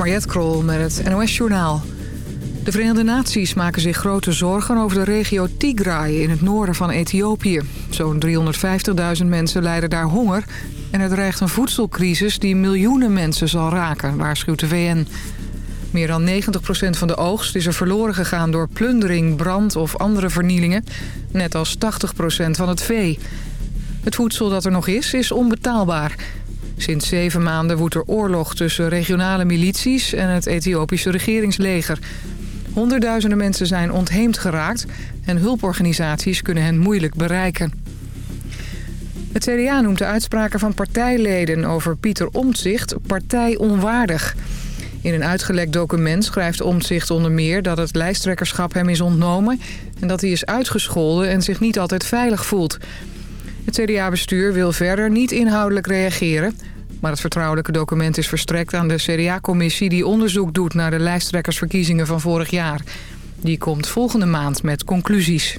Mariette Krol met het NOS Journaal. De Verenigde Naties maken zich grote zorgen over de regio Tigray in het noorden van Ethiopië. Zo'n 350.000 mensen lijden daar honger en er dreigt een voedselcrisis die miljoenen mensen zal raken, waarschuwt de VN. Meer dan 90% van de oogst is er verloren gegaan door plundering, brand of andere vernielingen. Net als 80% van het vee. Het voedsel dat er nog is, is onbetaalbaar. Sinds zeven maanden woedt er oorlog tussen regionale milities en het Ethiopische regeringsleger. Honderdduizenden mensen zijn ontheemd geraakt en hulporganisaties kunnen hen moeilijk bereiken. Het CDA noemt de uitspraken van partijleden over Pieter Omtzigt partijonwaardig. In een uitgelekt document schrijft Omtzigt onder meer dat het lijsttrekkerschap hem is ontnomen... en dat hij is uitgescholden en zich niet altijd veilig voelt. Het CDA-bestuur wil verder niet inhoudelijk reageren... maar het vertrouwelijke document is verstrekt aan de CDA-commissie... die onderzoek doet naar de lijsttrekkersverkiezingen van vorig jaar. Die komt volgende maand met conclusies.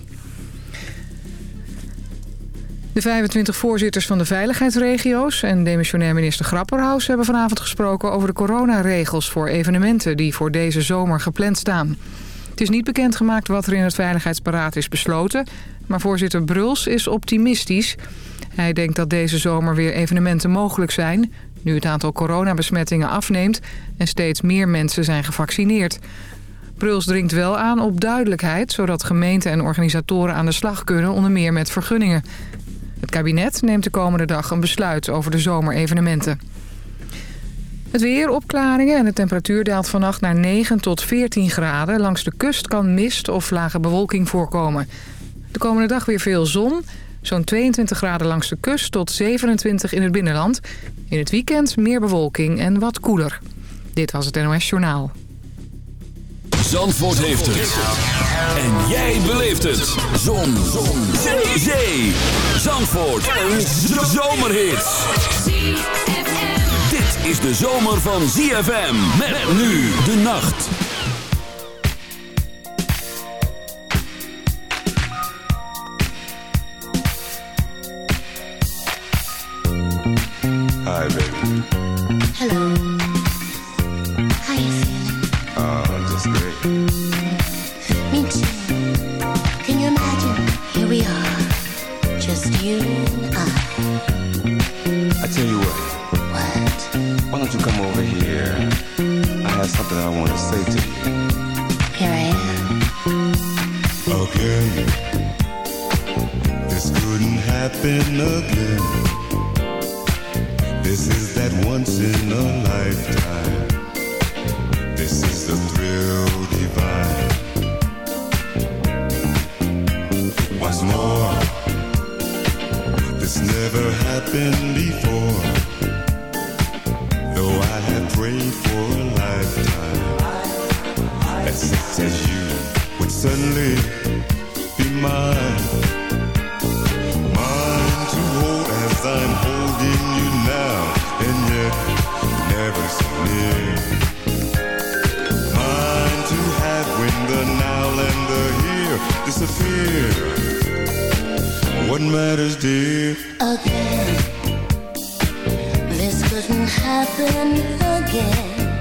De 25 voorzitters van de veiligheidsregio's en demissionair minister Grapperhaus... hebben vanavond gesproken over de coronaregels voor evenementen... die voor deze zomer gepland staan. Het is niet bekendgemaakt wat er in het Veiligheidsberaad is besloten... maar voorzitter Bruls is optimistisch. Hij denkt dat deze zomer weer evenementen mogelijk zijn... nu het aantal coronabesmettingen afneemt en steeds meer mensen zijn gevaccineerd. Bruls dringt wel aan op duidelijkheid... zodat gemeenten en organisatoren aan de slag kunnen, onder meer met vergunningen. Het kabinet neemt de komende dag een besluit over de zomerevenementen. Het weer, opklaringen en de temperatuur daalt vannacht naar 9 tot 14 graden. Langs de kust kan mist of lage bewolking voorkomen. De komende dag weer veel zon. Zo'n 22 graden langs de kust tot 27 in het binnenland. In het weekend meer bewolking en wat koeler. Dit was het NOS Journaal. Zandvoort heeft het. En jij beleeft het. Zon. Zon. Zee. Zee. Zandvoort. Een zomerhit. Dit is de zomer van ZFM. Met nu de nacht. Hello. How you feeling? Oh, just great. Me too. Can you imagine? Here we are, just you and I. I tell you what, What? why don't you come over here? I have something I want to say to you. Happen again.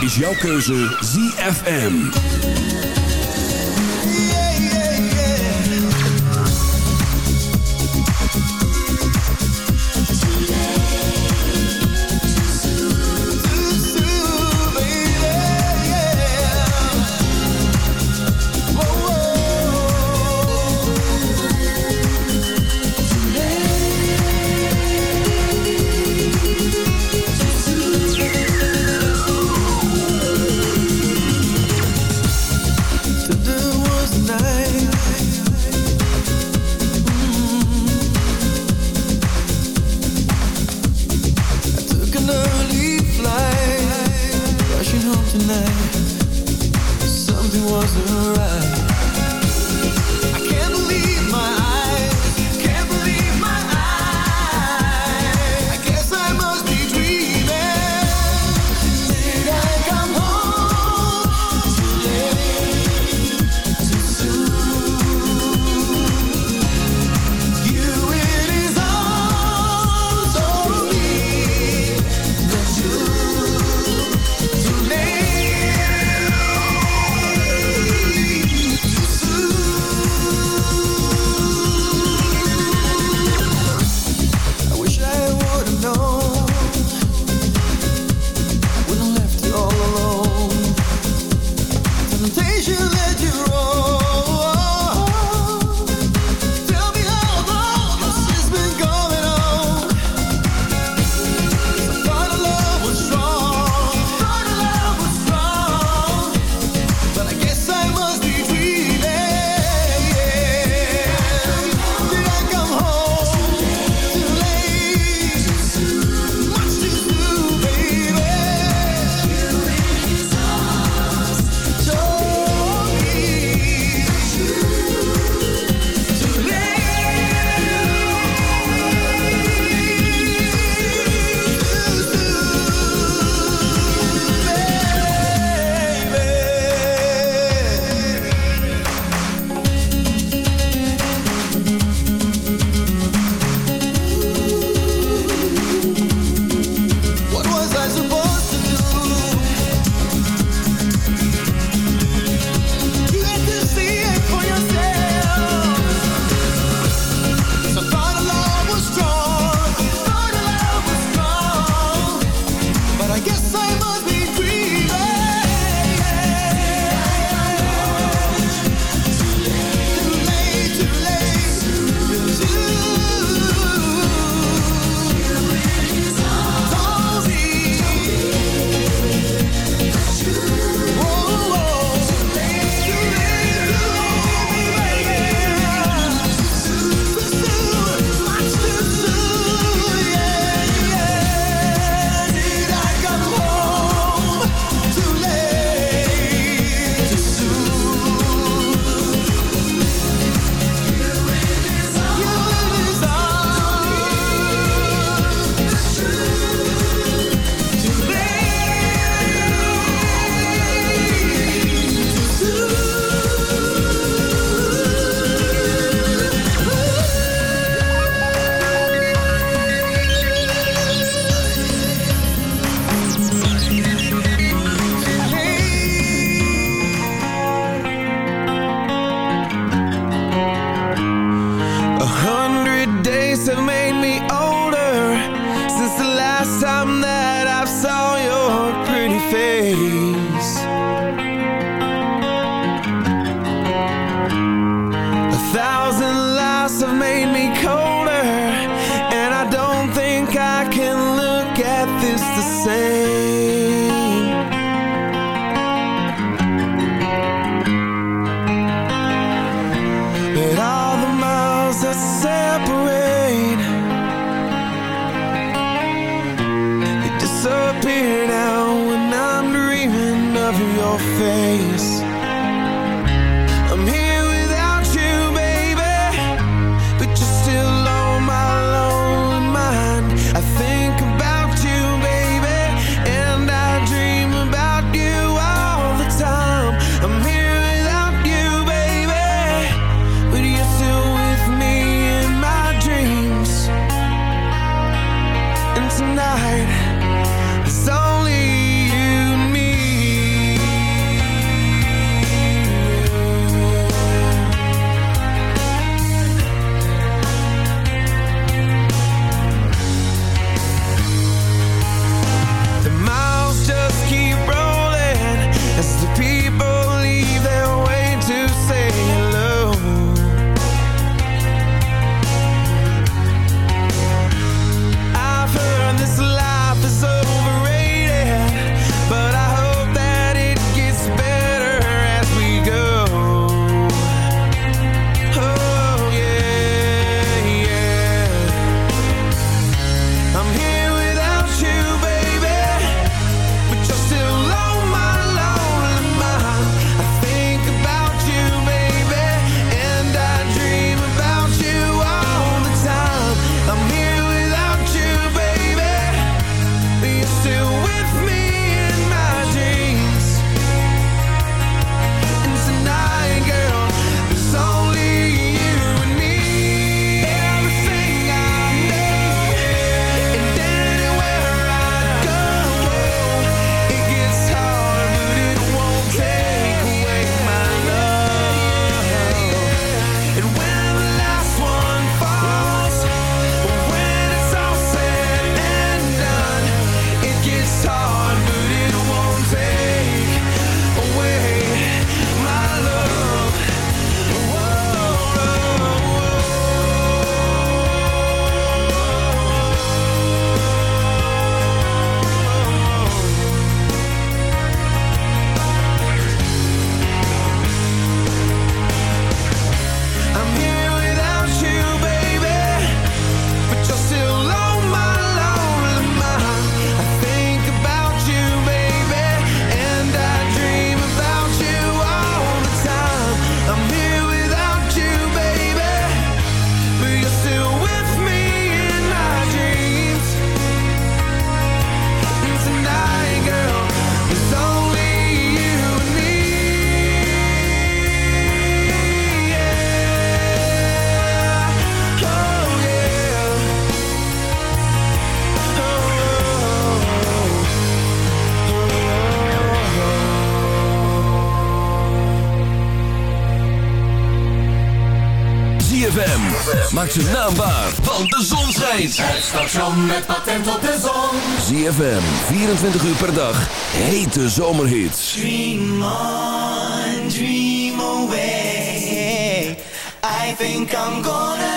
Is jouw keuze ZFM. Maak ze naambaar, want de zon schijnt. Het station met patent op de zon. ZFM, 24 uur per dag. Hete zomerhits. Dream on, dream away. I think I'm gonna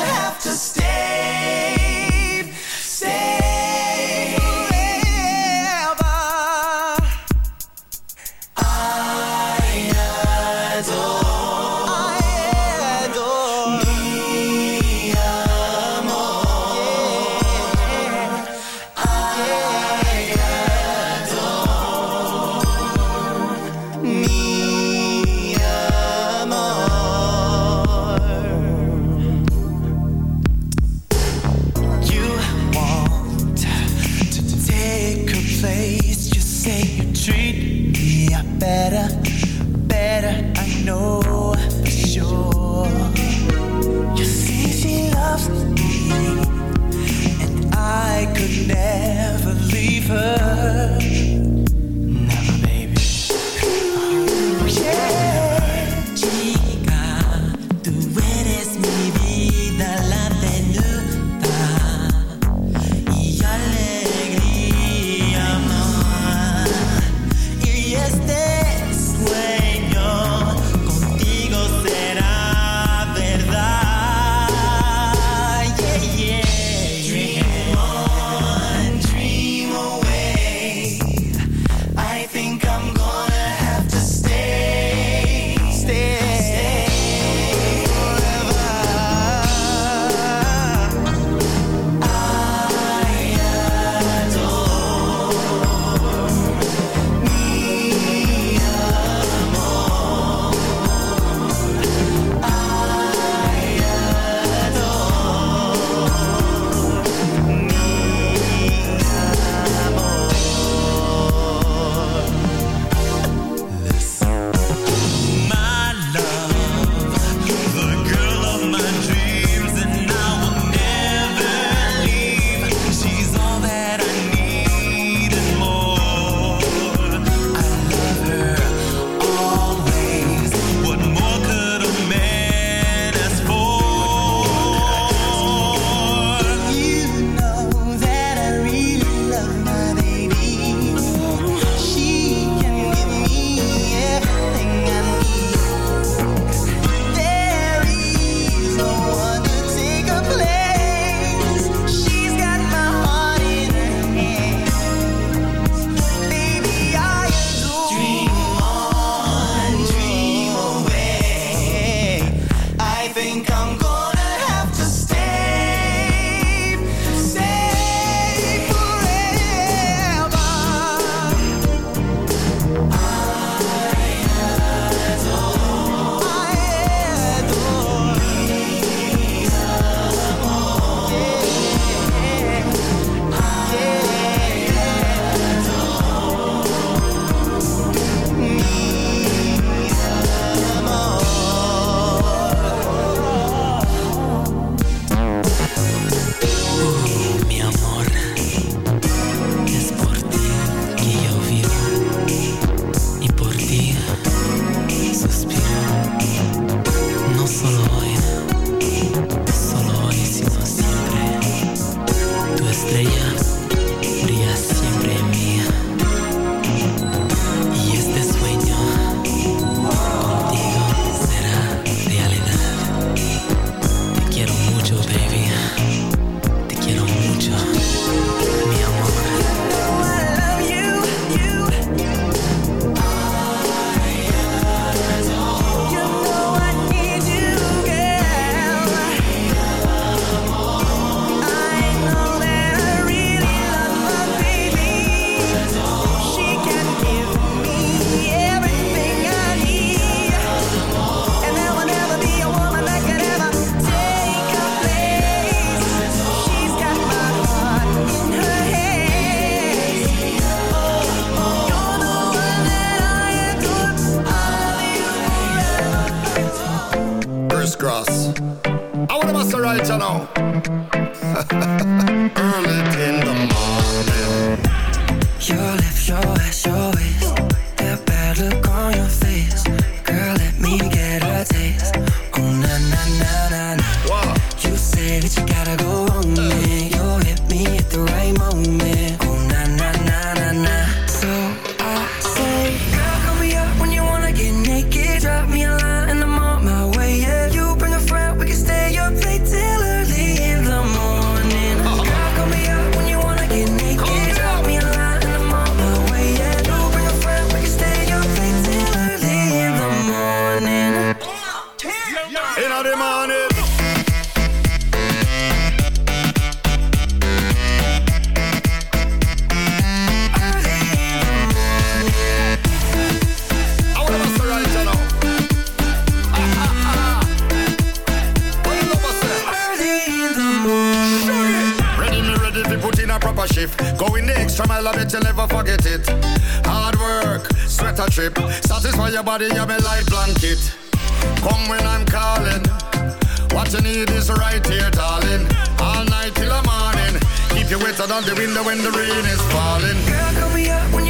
trip. Satisfy your body, you're my light blanket. Come when I'm calling. What you need is right here, darling. All night till the morning. Keep you wetter than the window when the rain is falling. Girl,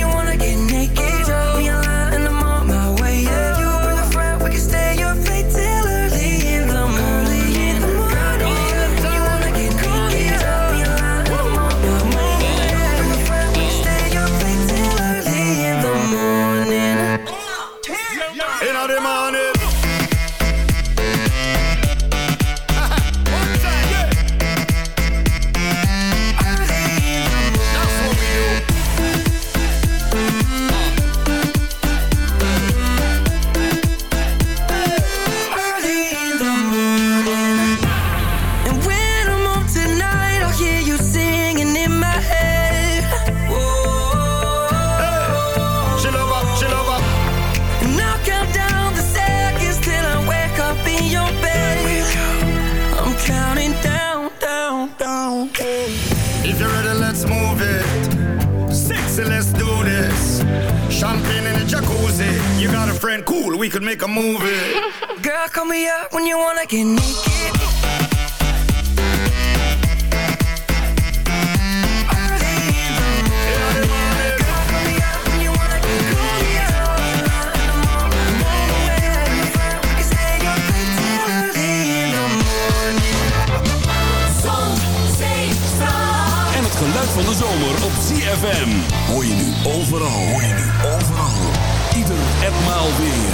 we could make a movie. Girl, call me up when you wanna get naked. van de zomer op CFM. Hoor je nu overal, hoor je nu overal duizend en maal weer.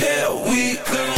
Here we go.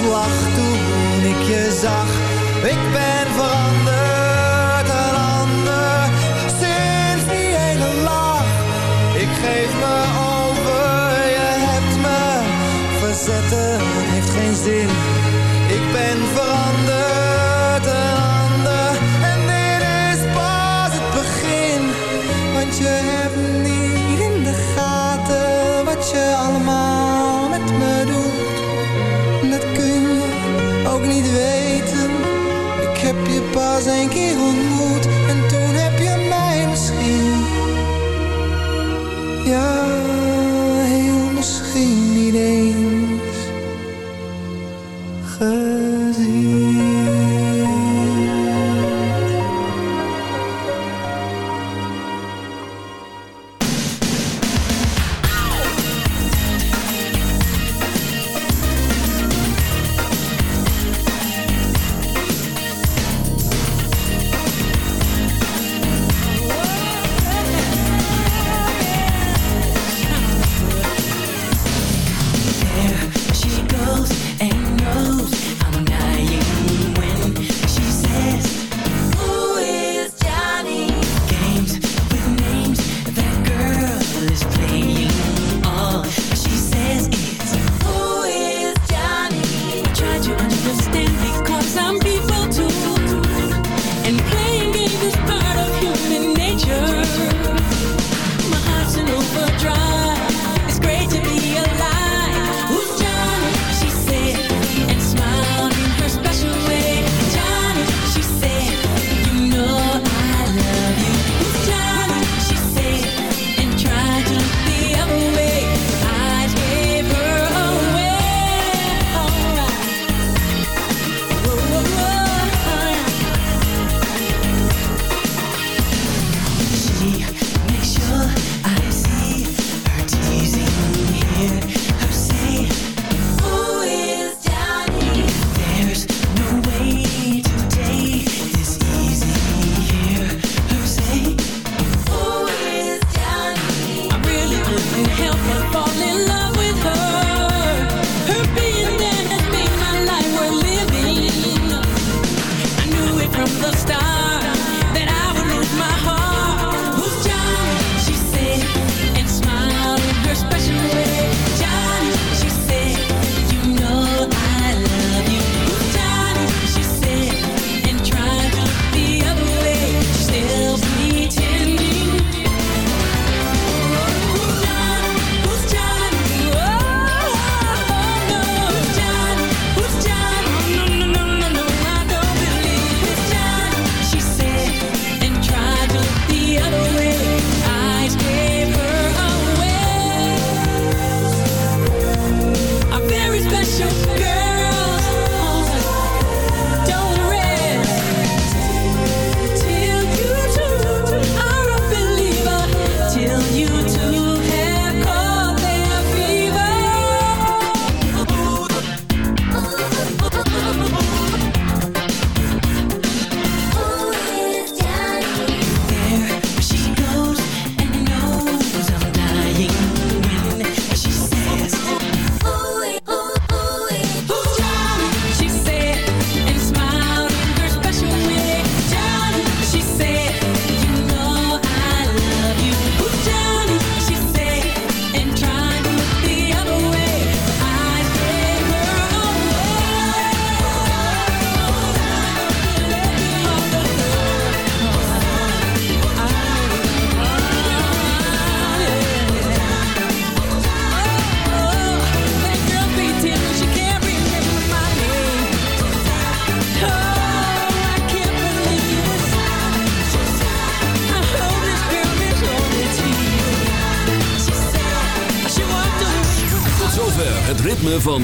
slag toen ik je zag. Ik ben veranderd, een ander, sinds die hele lach. Ik geef me over, je hebt me verzetten, heeft geen zin. Ik ben veranderd,